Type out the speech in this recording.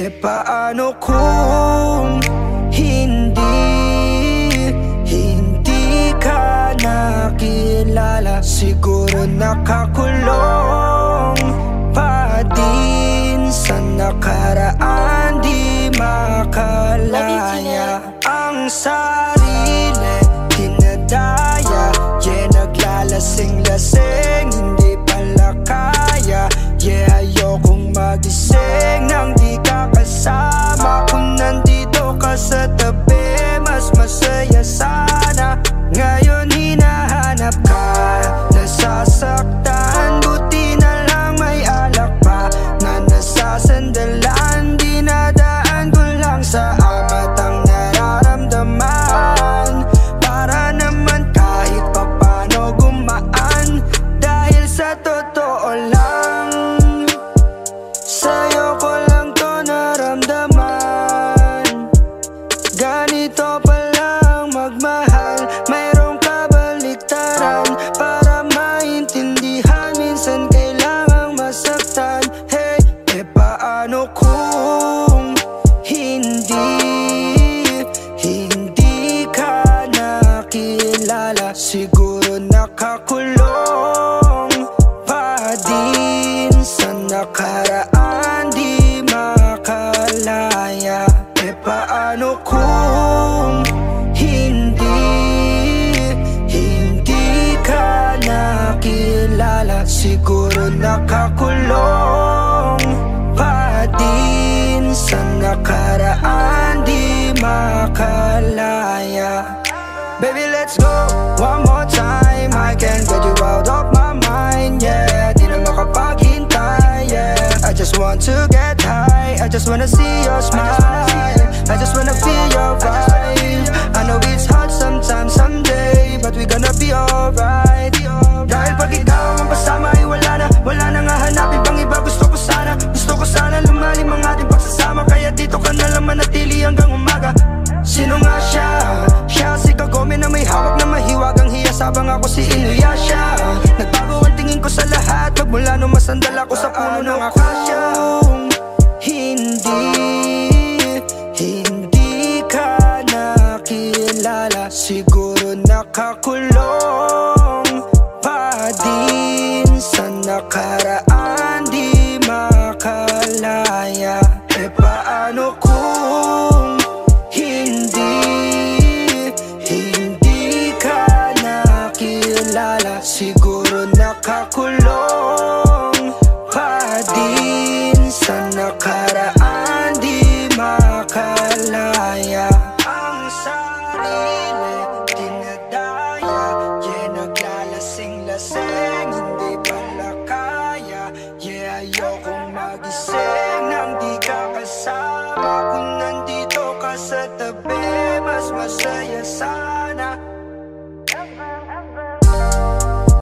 E paano kung hindi Hindi ka nakilala? Siguro nakakulong pa din Sa nakaraan di makalaya. Ang sarili dinadaya Yeah, naglalasing-lasing sa tabi Mas masaya sana Mayroong kabaliktaran Para maintindihan. Minsan kailangang masaktan. Hey, e paano kung hindi Hindi ka nakilala? Siguro nakakulong pa din Sa nakaraan Siguro nakakulong. Pa din Sa nakaraan di makalaya. Baby, let's go one more time. I can't get you out of my mind, yeah. Di na makapaghintay, yeah. I just want to get high. I just wanna see your smile si Inuyasha. Nagbago ang tingin ko sa lahat. Magmula nung masandal ako sa puno ng akasya. Hindi, hindi ka nakilala? Siguro nakakulong pa din Sa nakaraan să te bine, mă să iei sana.